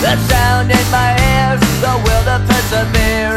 The sound in my ears, the will to persevere